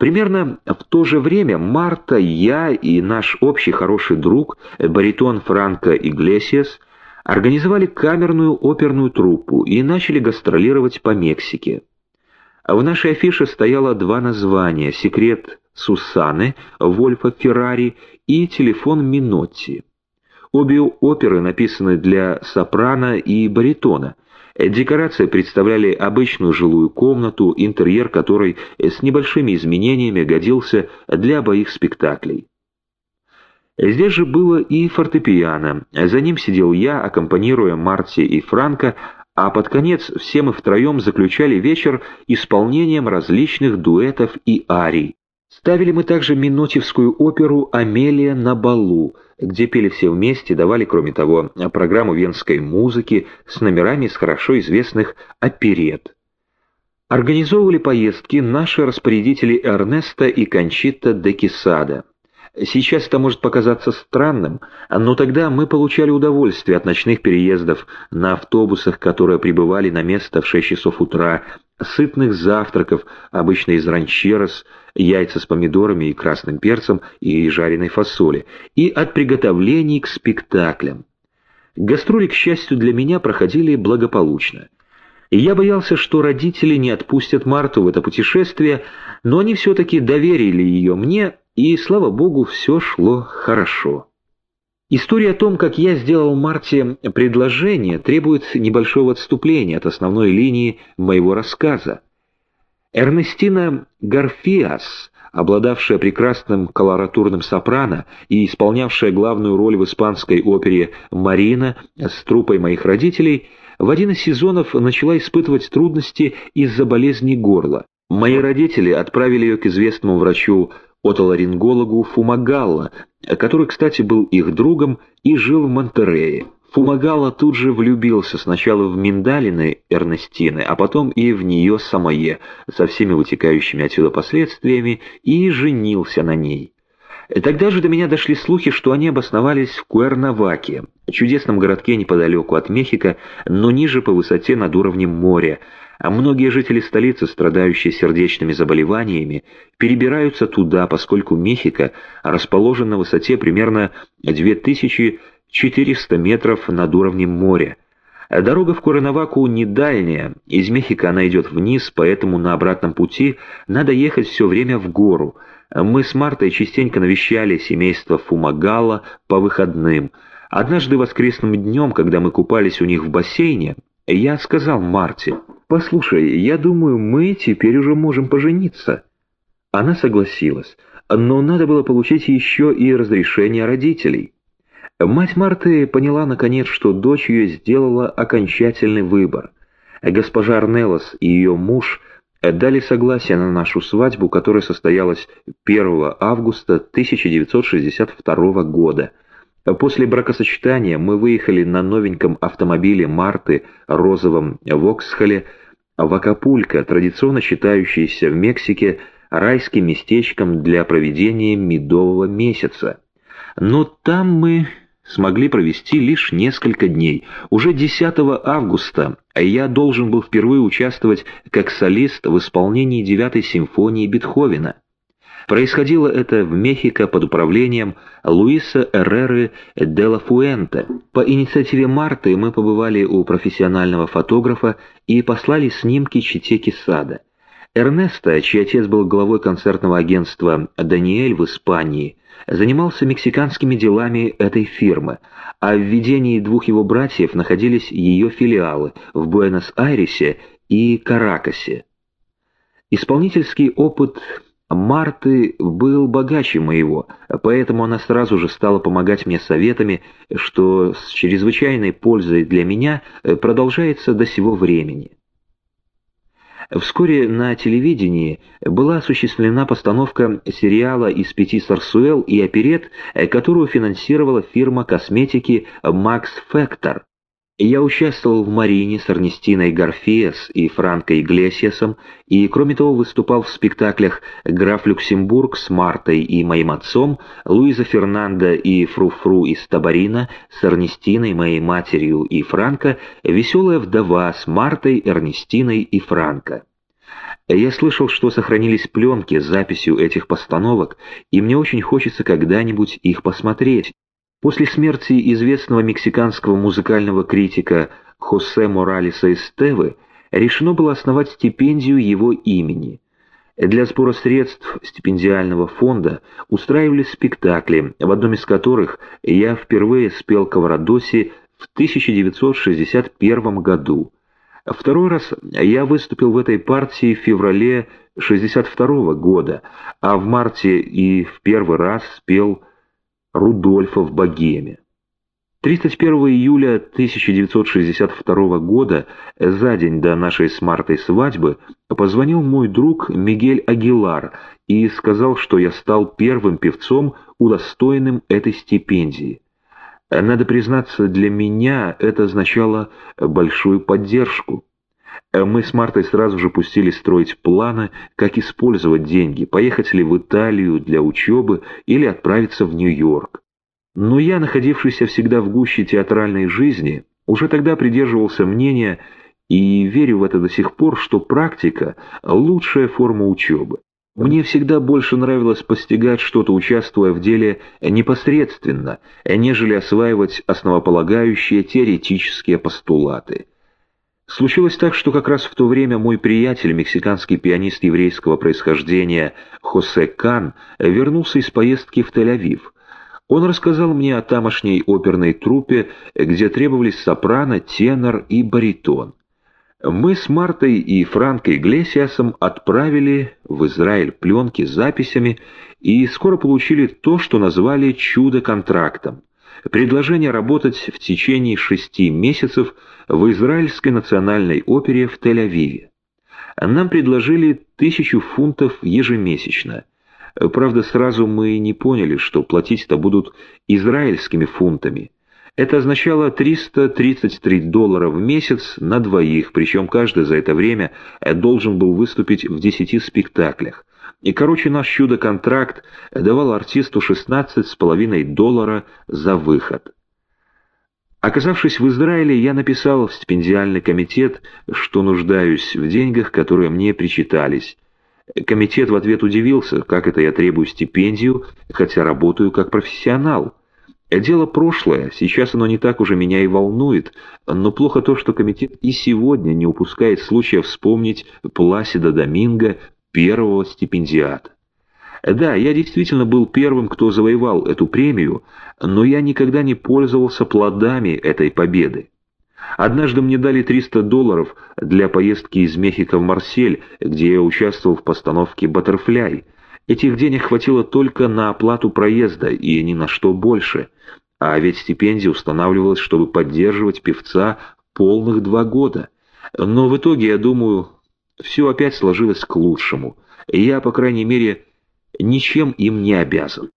Примерно в то же время Марта, я и наш общий хороший друг, баритон Франко Иглесиас, организовали камерную оперную труппу и начали гастролировать по Мексике. В нашей афише стояло два названия «Секрет Сусаны» Вольфа Феррари и «Телефон Минотти». Обе оперы написаны для сопрано и баритона. Декорации представляли обычную жилую комнату, интерьер которой с небольшими изменениями годился для обоих спектаклей. Здесь же было и фортепиано. За ним сидел я, аккомпанируя Марти и Франко, а под конец все мы втроем заключали вечер исполнением различных дуэтов и арий. Ставили мы также минотевскую оперу «Амелия на балу», где пели все вместе, давали, кроме того, программу венской музыки с номерами из хорошо известных оперет. Организовывали поездки наши распорядители Эрнеста и Кончита де Кисада. Сейчас это может показаться странным, но тогда мы получали удовольствие от ночных переездов на автобусах, которые прибывали на место в 6 часов утра, сытных завтраков, обычно из ранчерос, яйца с помидорами и красным перцем и жареной фасоли, и от приготовлений к спектаклям. Гастроли, к счастью для меня, проходили благополучно. Я боялся, что родители не отпустят Марту в это путешествие, но они все-таки доверили ее мне, и, слава богу, все шло хорошо. История о том, как я сделал Марте предложение, требует небольшого отступления от основной линии моего рассказа. Эрнестина Гарфиас, обладавшая прекрасным колоратурным сопрано и исполнявшая главную роль в испанской опере «Марина» с трупой моих родителей, в один из сезонов начала испытывать трудности из-за болезни горла. Мои родители отправили ее к известному врачу отоларингологу Фумагалла, который, кстати, был их другом и жил в Монтерее. Фумагалла тут же влюбился сначала в миндалины Эрнестины, а потом и в нее самое, со всеми вытекающими отсюда последствиями, и женился на ней. Тогда же до меня дошли слухи, что они обосновались в Куэрнаваке, чудесном городке неподалеку от Мехико, но ниже по высоте над уровнем моря, а многие жители столицы, страдающие сердечными заболеваниями, перебираются туда, поскольку Мехико расположен на высоте примерно 2400 метров над уровнем моря. Дорога в Куранаваку не дальняя, из Мехико она идет вниз, поэтому на обратном пути надо ехать все время в гору. Мы с Мартой частенько навещали семейство Фумагала по выходным. Однажды воскресным днем, когда мы купались у них в бассейне, я сказал Марте, «Послушай, я думаю, мы теперь уже можем пожениться». Она согласилась, но надо было получить еще и разрешение родителей. Мать Марты поняла наконец, что дочь ее сделала окончательный выбор. Госпожа Арнелос и ее муж дали согласие на нашу свадьбу, которая состоялась 1 августа 1962 года. После бракосочетания мы выехали на новеньком автомобиле Марты розовом Воксхоле в Акапулько, традиционно считающийся в Мексике райским местечком для проведения медового месяца. Но там мы смогли провести лишь несколько дней. Уже 10 августа я должен был впервые участвовать как солист в исполнении девятой симфонии Бетховена. Происходило это в Мехико под управлением Луиса Эрреры де ла Фуэнте. По инициативе Марты мы побывали у профессионального фотографа и послали снимки Чите Сада. Эрнесто, чей отец был главой концертного агентства «Даниэль» в Испании, занимался мексиканскими делами этой фирмы, а в ведении двух его братьев находились ее филиалы в Буэнос-Айресе и Каракасе. Исполнительский опыт Марты был богаче моего, поэтому она сразу же стала помогать мне советами, что с чрезвычайной пользой для меня э, продолжается до сего времени. Вскоре на телевидении была осуществлена постановка сериала из пяти сарсуэл и оперет, э, которую финансировала фирма косметики «Макс Фектор». Я участвовал в «Марине» с Эрнестиной Гарфиес и Франко Иглесиасом, и, кроме того, выступал в спектаклях «Граф Люксембург» с Мартой и моим отцом, «Луиза Фернандо и Фру-Фру из Табарина» с Эрнестиной, моей матерью и Франко, «Веселая вдова» с Мартой, Эрнестиной и Франко. Я слышал, что сохранились пленки с записью этих постановок, и мне очень хочется когда-нибудь их посмотреть. После смерти известного мексиканского музыкального критика Хосе Моралеса Эстевы решено было основать стипендию его имени. Для сбора средств стипендиального фонда устраивались спектакли, в одном из которых я впервые спел Каврадоси в 1961 году. Второй раз я выступил в этой партии в феврале 1962 года, а в марте и в первый раз спел Рудольфа в Богеме. 31 июля 1962 года, за день до нашей с Мартой свадьбы, позвонил мой друг Мигель Агилар и сказал, что я стал первым певцом, удостоенным этой стипендии. Надо признаться, для меня это означало большую поддержку. Мы с Мартой сразу же пустились строить планы, как использовать деньги, поехать ли в Италию для учебы или отправиться в Нью-Йорк. Но я, находившийся всегда в гуще театральной жизни, уже тогда придерживался мнения и верю в это до сих пор, что практика – лучшая форма учебы. Мне всегда больше нравилось постигать что-то, участвуя в деле непосредственно, нежели осваивать основополагающие теоретические постулаты. Случилось так, что как раз в то время мой приятель, мексиканский пианист еврейского происхождения Хосе Кан, вернулся из поездки в Тель-Авив – он рассказал мне о тамошней оперной труппе, где требовались сопрано, тенор и баритон. Мы с Мартой и Франко Иглесиасом отправили в Израиль пленки с записями и скоро получили то, что назвали «чудо-контрактом» — предложение работать в течение шести месяцев в Израильской национальной опере в Тель-Авиве. Нам предложили тысячу фунтов ежемесячно — Правда, сразу мы не поняли, что платить-то будут израильскими фунтами. Это означало 333 доллара в месяц на двоих, причем каждый за это время должен был выступить в 10 спектаклях. И, короче, наш чудо-контракт давал артисту 16,5 доллара за выход. Оказавшись в Израиле, я написал в стипендиальный комитет, что нуждаюсь в деньгах, которые мне причитались, Комитет в ответ удивился, как это я требую стипендию, хотя работаю как профессионал. Дело прошлое, сейчас оно не так уже меня и волнует, но плохо то, что комитет и сегодня не упускает случая вспомнить Пласида Доминго, первого стипендиата. Да, я действительно был первым, кто завоевал эту премию, но я никогда не пользовался плодами этой победы. Однажды мне дали 300 долларов для поездки из Мехико в Марсель, где я участвовал в постановке «Баттерфляй». Этих денег хватило только на оплату проезда и ни на что больше. А ведь стипендия устанавливалась, чтобы поддерживать певца полных два года. Но в итоге, я думаю, все опять сложилось к лучшему. Я, по крайней мере, ничем им не обязан.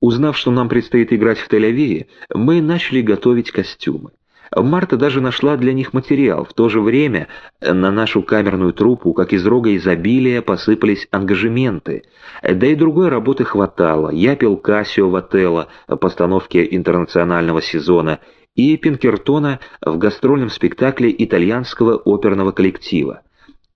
Узнав, что нам предстоит играть в Тель-Авиве, мы начали готовить костюмы. Марта даже нашла для них материал. В то же время на нашу камерную труппу, как из рога изобилия, посыпались ангажементы. Да и другой работы хватало. Я пел Кассио в Отелло, постановке интернационального сезона, и Пинкертона в гастрольном спектакле итальянского оперного коллектива.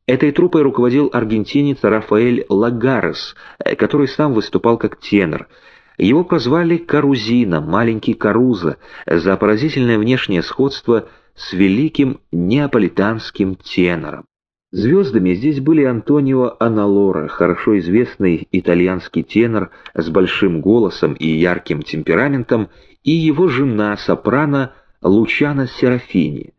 Этой труппой руководил аргентинец Рафаэль Лагарес, который сам выступал как тенор – его прозвали Карузина, маленький Каруза, за поразительное внешнее сходство с великим неаполитанским тенором. Звездами здесь были Антонио Аналора, хорошо известный итальянский тенор с большим голосом и ярким темпераментом, и его жена, сопрано Лучана Серафини.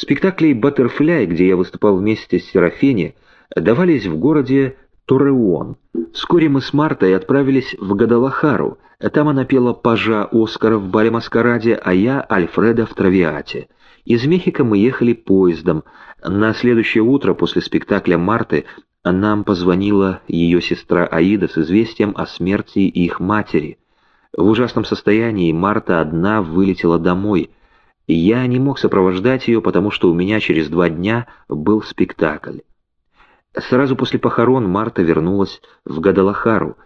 Спектаклей «Баттерфляй», где я выступал вместе с Серафини, давались в городе Торреон. Вскоре мы с Мартой отправились в Гадалахару. Там она пела пажа Оскара в бале маскараде, а я Альфреда в Травиате. Из Мехико мы ехали поездом. На следующее утро после спектакля Марты нам позвонила ее сестра Аида с известием о смерти их матери. В ужасном состоянии Марта одна вылетела домой. Я не мог сопровождать ее, потому что у меня через два дня был спектакль. Сразу после похорон Марта вернулась в Гадалахару.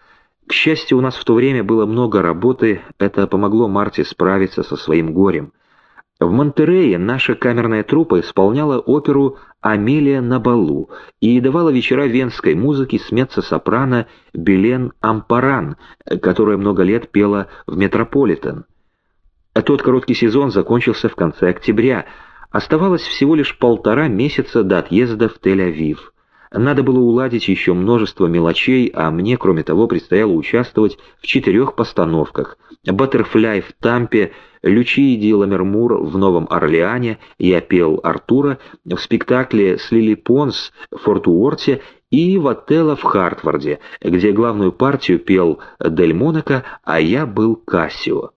К счастью, у нас в то время было много работы, это помогло Марте справиться со своим горем. В Монтерее наша камерная труппа исполняла оперу «Амелия на балу» и давала вечера венской музыки с меццо-сопрано Белен Ампаран, которая много лет пела в Метрополитен. Тот короткий сезон закончился в конце октября. Оставалось всего лишь полтора месяца до отъезда в Тель-Авив. Надо было уладить еще множество мелочей, а мне, кроме того, предстояло участвовать в четырех постановках. «Баттерфляй» в Тампе, «Лючиди Ламермур» в Новом Орлеане, я пел Артура, в спектакле с Лили Понс в Форт-Уорте и в Отелло в Хартварде, где главную партию пел Дель Монако, а я был Кассио.